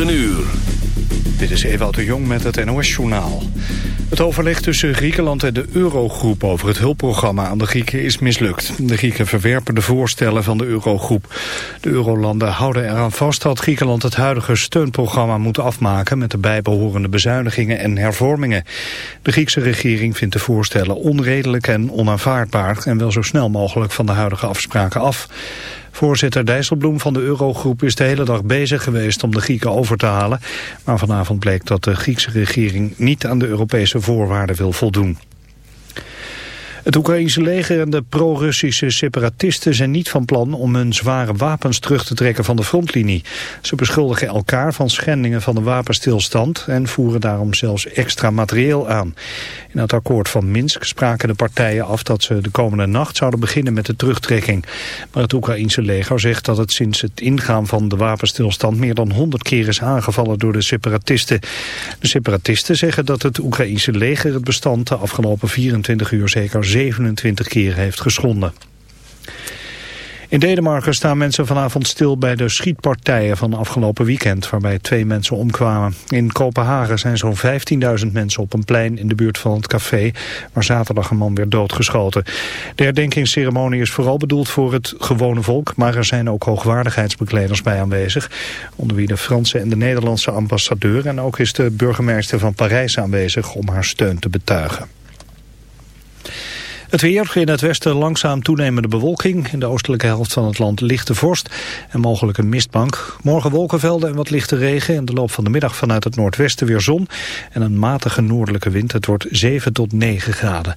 Een uur. Dit is Ewout de Jong met het NOS-journaal. Het overleg tussen Griekenland en de Eurogroep over het hulpprogramma aan de Grieken is mislukt. De Grieken verwerpen de voorstellen van de Eurogroep. De Eurolanden houden eraan vast dat Griekenland het huidige steunprogramma moet afmaken met de bijbehorende bezuinigingen en hervormingen. De Griekse regering vindt de voorstellen onredelijk en onaanvaardbaar en wil zo snel mogelijk van de huidige afspraken af. Voorzitter Dijsselbloem van de Eurogroep is de hele dag bezig geweest om de Grieken over te halen. Maar vanavond bleek dat de Griekse regering niet aan de Europese voorwaarden wil voldoen. Het Oekraïnse leger en de pro-Russische separatisten zijn niet van plan om hun zware wapens terug te trekken van de frontlinie. Ze beschuldigen elkaar van schendingen van de wapenstilstand en voeren daarom zelfs extra materieel aan. In het akkoord van Minsk spraken de partijen af dat ze de komende nacht zouden beginnen met de terugtrekking. Maar het Oekraïense leger zegt dat het sinds het ingaan van de wapenstilstand meer dan 100 keer is aangevallen door de separatisten. De separatisten zeggen dat het Oekraïense leger het bestand de afgelopen 24 uur zeker 27 keer heeft geschonden. In Denemarken staan mensen vanavond stil bij de schietpartijen van afgelopen weekend, waarbij twee mensen omkwamen. In Kopenhagen zijn zo'n 15.000 mensen op een plein in de buurt van het café, waar zaterdag een man werd doodgeschoten. De herdenkingsceremonie is vooral bedoeld voor het gewone volk, maar er zijn ook hoogwaardigheidsbekleders bij aanwezig, onder wie de Franse en de Nederlandse ambassadeur en ook is de burgemeester van Parijs aanwezig om haar steun te betuigen. Het weer, in het westen langzaam toenemende bewolking. In de oostelijke helft van het land lichte vorst en mogelijk een mistbank. Morgen wolkenvelden en wat lichte regen. In de loop van de middag vanuit het noordwesten weer zon. En een matige noordelijke wind. Het wordt 7 tot 9 graden.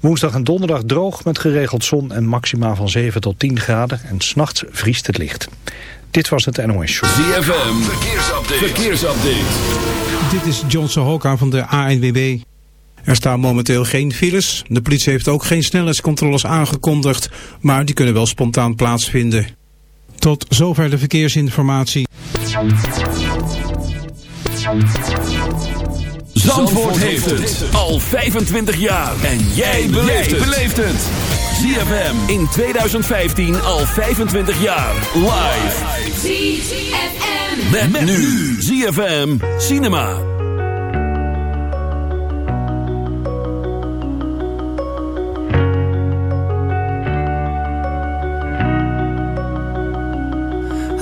Woensdag en donderdag droog met geregeld zon en maxima van 7 tot 10 graden. En s'nachts vriest het licht. Dit was het NOS Show. ZFM, verkeersupdate. verkeersupdate. Dit is John Sohoka van de ANWB. Er staan momenteel geen files. De politie heeft ook geen snelheidscontroles aangekondigd, maar die kunnen wel spontaan plaatsvinden. Tot zover de verkeersinformatie. Zandvoort heeft het al 25 jaar. En jij beleeft het. ZFM in 2015 al 25 jaar. Live. ZFM. Met, nu. ZFM Cinema.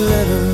you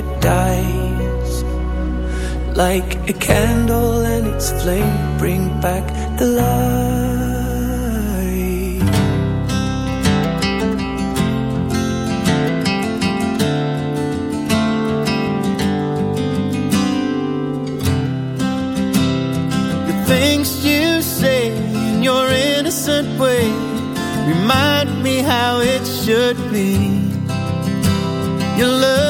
never dies. Like a candle and its flame bring back the light. The things you say in your innocent way remind me how it should be. Your love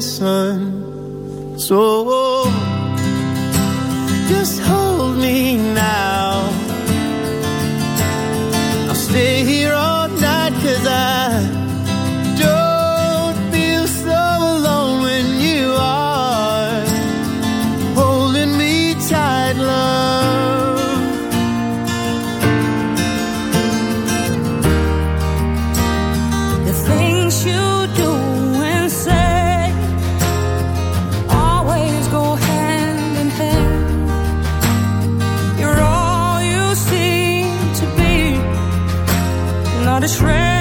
sun. So a shred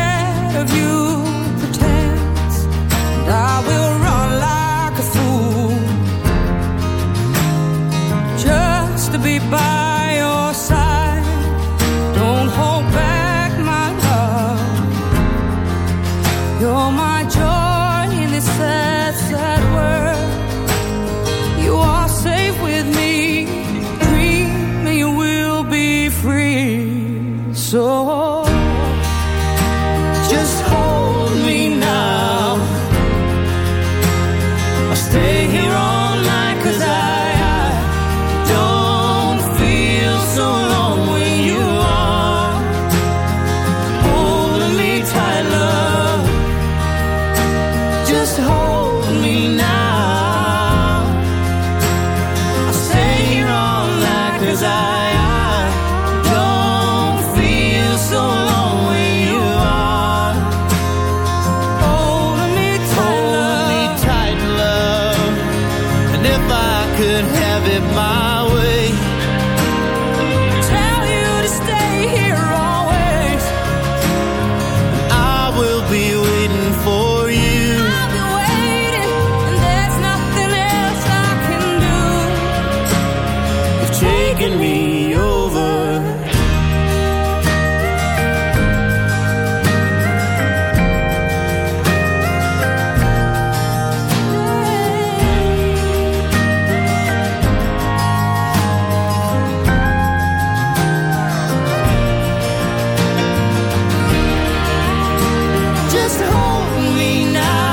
me now.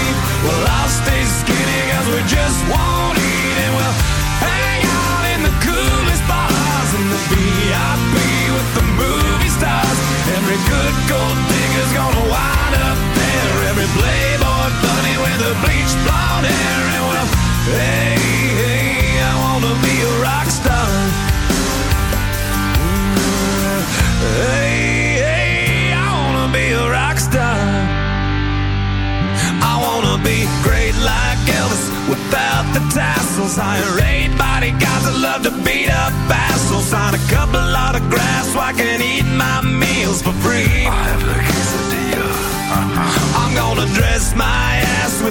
Bunny with the bleached blonde hair. And well, hey, hey, I wanna be a rock star. Hey, hey, I wanna be a rock star. I wanna be great like Elvis without the tassels. Hire eight bodyguards that love to beat up assholes. Sign a couple autographs so I can eat my meals for free. I have the quesadilla. I'm gonna dress my ass with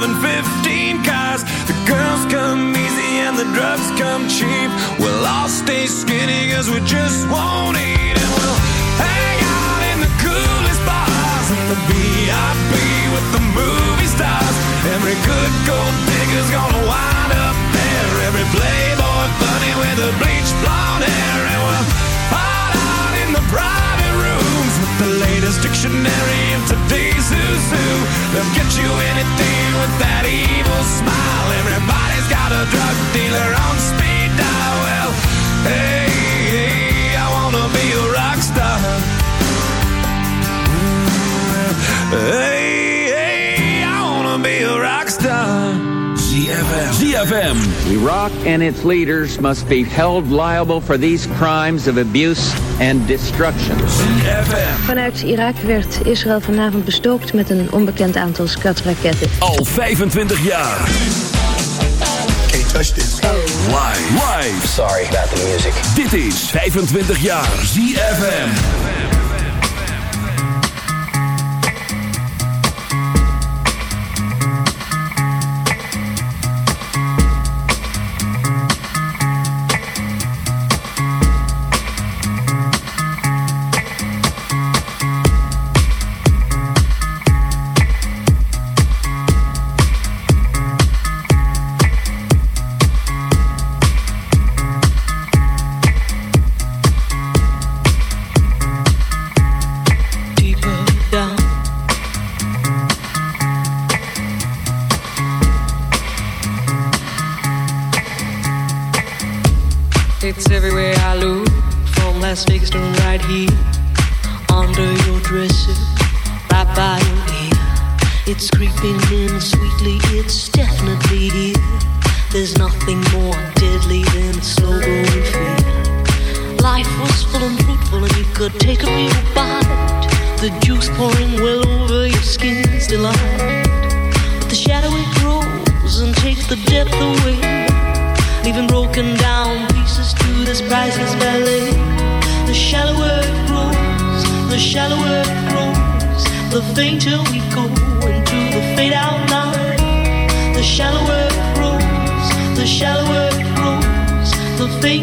driving 15 cars. The girls come the drugs come cheap. We'll all stay skinny cause we just won't eat and we'll hang out in the coolest bars in the VIP with the movie stars. Every good gold digger's gonna wind up there. Every playboy bunny with the bleached blonde hair. And we'll hide out in the private rooms with the latest dictionary of today's who's who. They'll get you anything with that evil smile. Everybody's got a drug dealer on speed dial. Well, hey, hey, I wanna be a rock star. Hey, hey, I wanna be a rock star. ZFM. ZFM. Iraq and its leaders must be held liable for these crimes of abuse and destruction. ZFM. Vanuit Irak werd Israël vanavond bestookt met een onbekend aantal skatraketten. Al 25 jaar. Touch this. Live. Live. Sorry about the music. Dit is 25 jaar ZFM.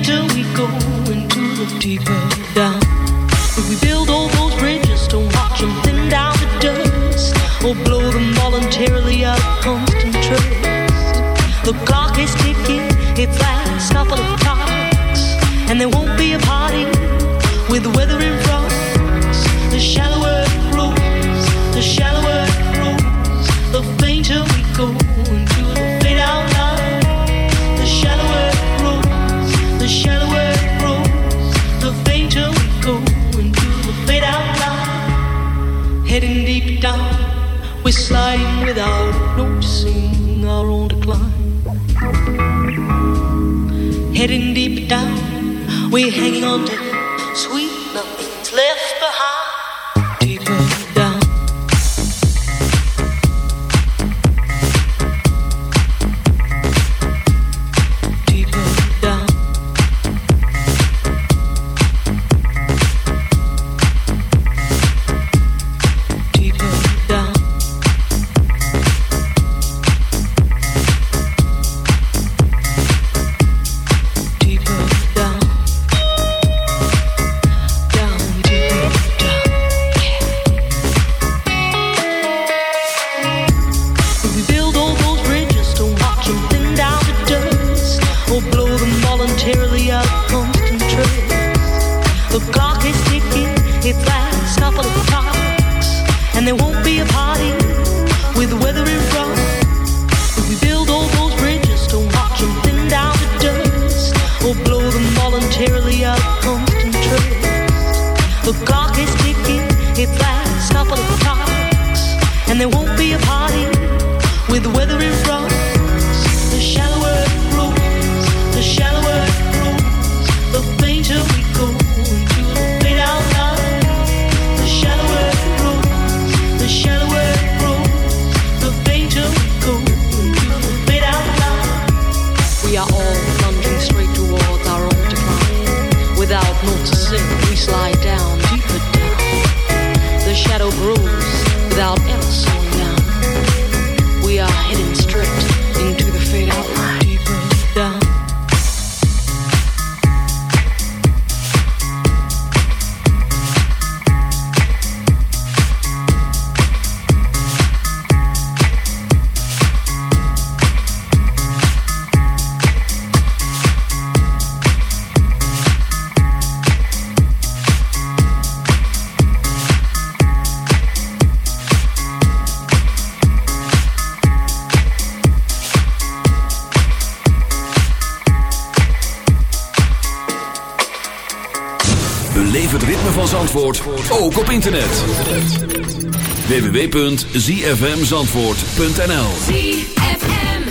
till we go into the deeper down. If we build all those bridges to watch them thin down the dust, or blow them voluntarily out of constant trust. The clock is ticking, its last couple of clocks, and there won't be a party with the weather. heading deep down. We're hanging on and there won't be a party with the weather in www.zfmzandvoort.nl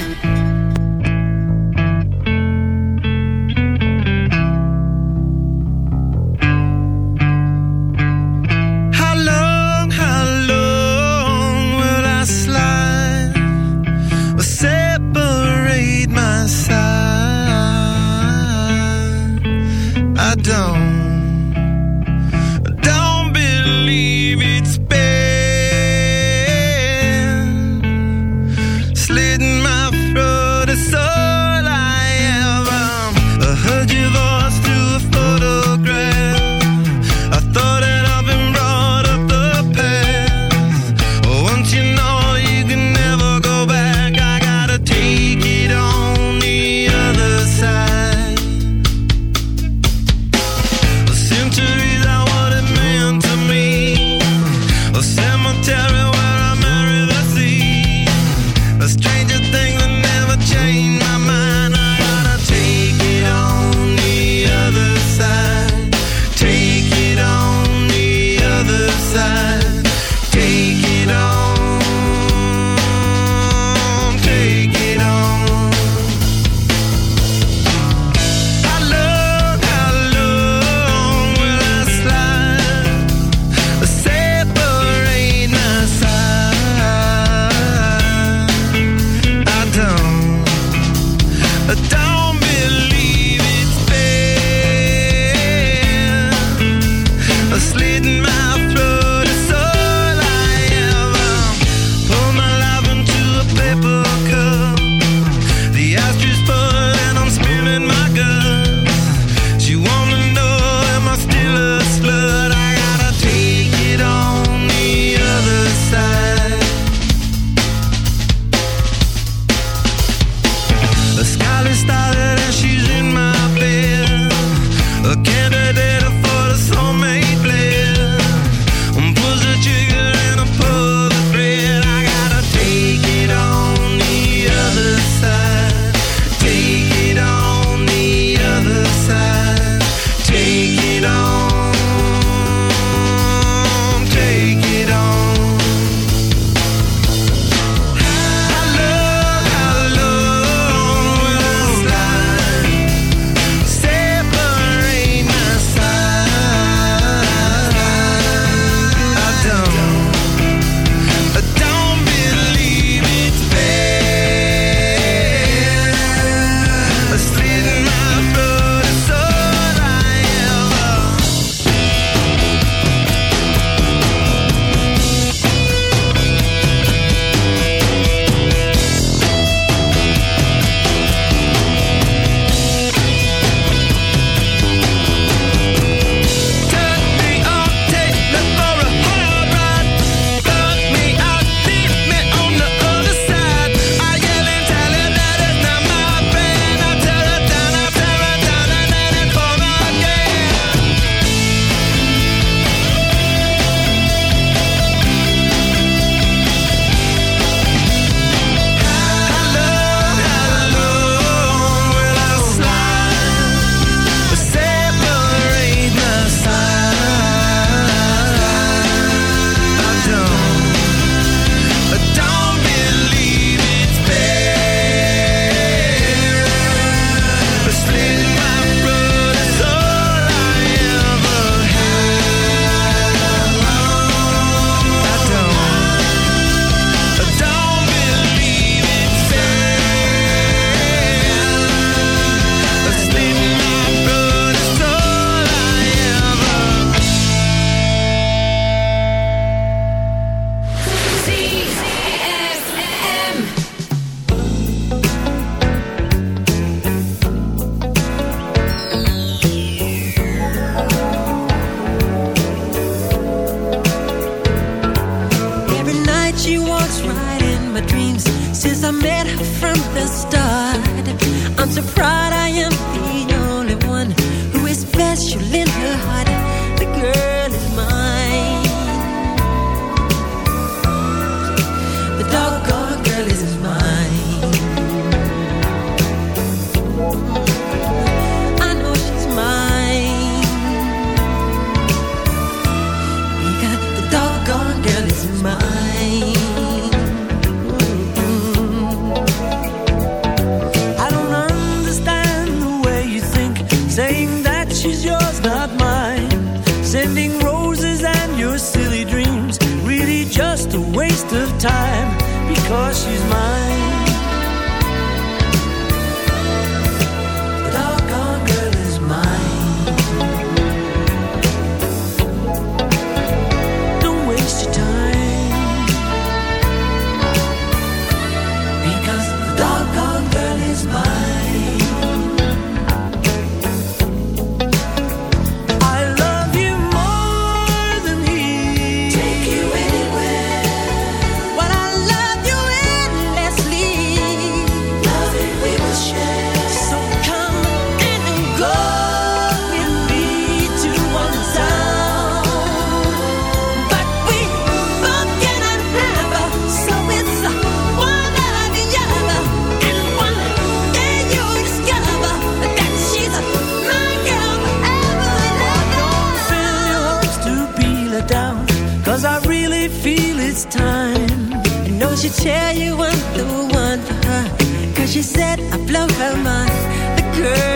you tell you I'm the one for her? Cause you said I blow her mind, the girl.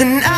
And I,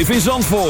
jaar. Live in Zandvoort.